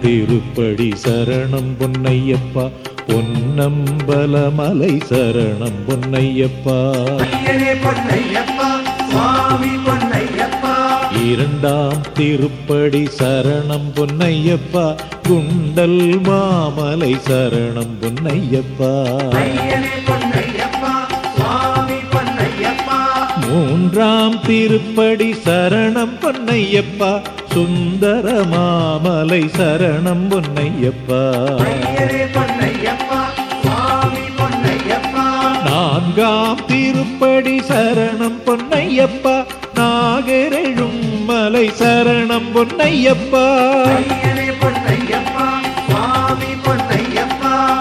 திருப்படி சரணம் பொன்னையப்பா பொன்னம்பலமலை சரணம் பொன்னையப்பா. இரண்டாம் திருப்படி சரணம் பொன்னையப்பா குண்டல் மாமலை சரணம் பொன்னையப்பா மூன்றாம் திருப்படி சரணம் பொன்னையப்பா. சுந்தர மாமலை சரணம் பொன்னையப்பா. நான்காம் திருப்படி சரணம் பொன்னையப்பா. நாகரெழும் மலை சரணம் பொன்னையப்பா.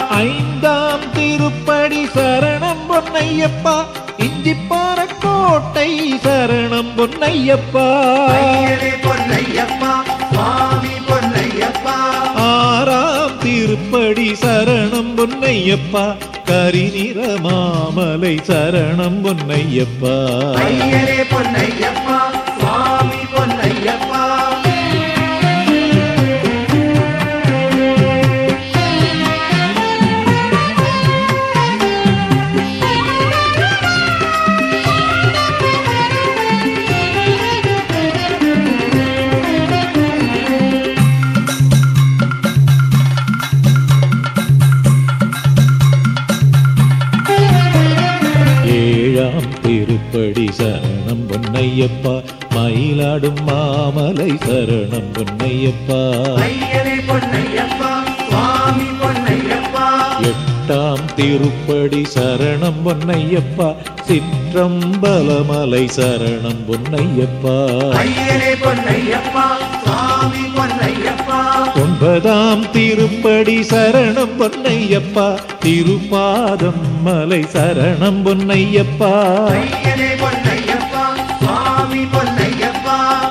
ஐந்தாம் திருப்படி சரணம் பொன்னையப்பா. இஞ்சிப்பாற கோட்டை சரணம் பொன்னையப்பா. பொன்னையப்பா ஆறாம் திருப்படி சரணம் பொன்னையப்பா. கரிநிற மாமலை சரணம் பொன்னையப்பா. பொன்னையப்பா திருப்படி சரணம் பொன்னையப்பா மயிலாடும் மாமலை சரணம் பொன்னையப்பா. எட்டாம் திருப்படி சரணம் பொன்னையப்பா சிற்றம்பலமலை சரணம் பொன்னையப்பா. பொன்னையப்பா ஒன்பதாம் திருப்படி சரணம் பொன்னையப்பா. திருப்பாதம் மலை சரணம் பொன்னையப்பா.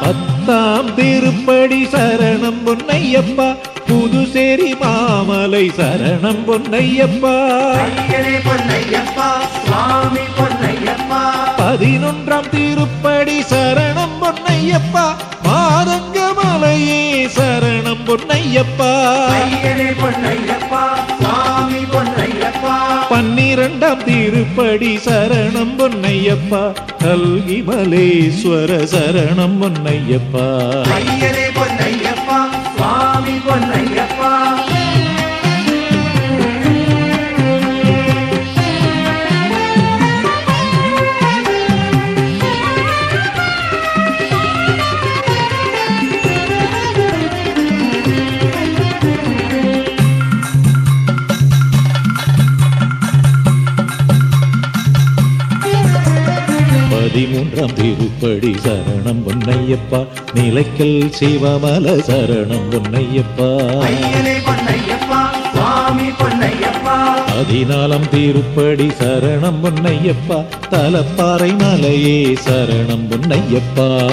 பத்தாம் திருப்படி சரணம் பொன்னையப்பா. புதுசேரி மாமலை சரணம் பொன்னையப்பா. பதினொன்றாம் திருப்படி சரணம் பொன்னையப்பா. மாதங்க மலையே பொன்னையப்பா. பொன்னையப்பா சுவாமி பொன்னையப்பா. பன்னிரண்டாம் திருப்படி சரணம் பொன்னையப்பா. கல்கி மலேஸ்வர சரணம் பொன்னையப்பா. பொன்னையப்பா சுவாமி பொன்னையப்பா. பதிமூன்றாம் திருப்படி சரணம் பொன்னையப்பா. நிலைக்கல் சிவமல சரணம் பொன்னையப்பா. பதினாலாம் திருப்படி சரணம் பொன்னையப்பா. தலப்பாறை மலையே சரணம் பொன்னையப்பா.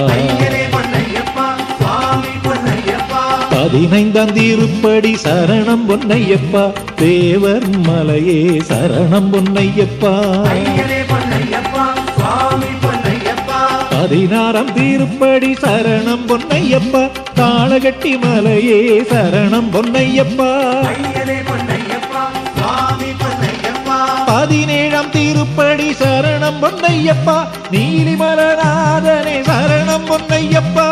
பதினைந்தாம் திருப்படி சரணம் பொன்னையப்பா. தேவர் மலையே சரணம் பொன்னையப்பா. பதினாறாம் திருப்படி சரணம் பொன்னையப்பா. தாளகட்டி மலையே சரணம் பொன்னையப்பா. பதினேழாம் திருப்படி சரணம் பொன்னையப்பா. நீலிமலநாதனே சரணம் பொன்னையப்பா.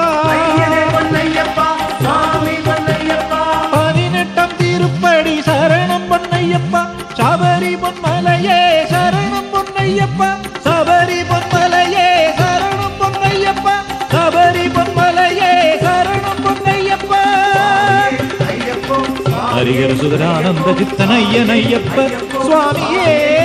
பதினெட்டாம் திருப்படி சரணம் பொன்னையப்பா. சபரி பொன்மலையே ஐயப்போ சுதரானந்த ஹரிகர ஐயப்ப சுவாமியே.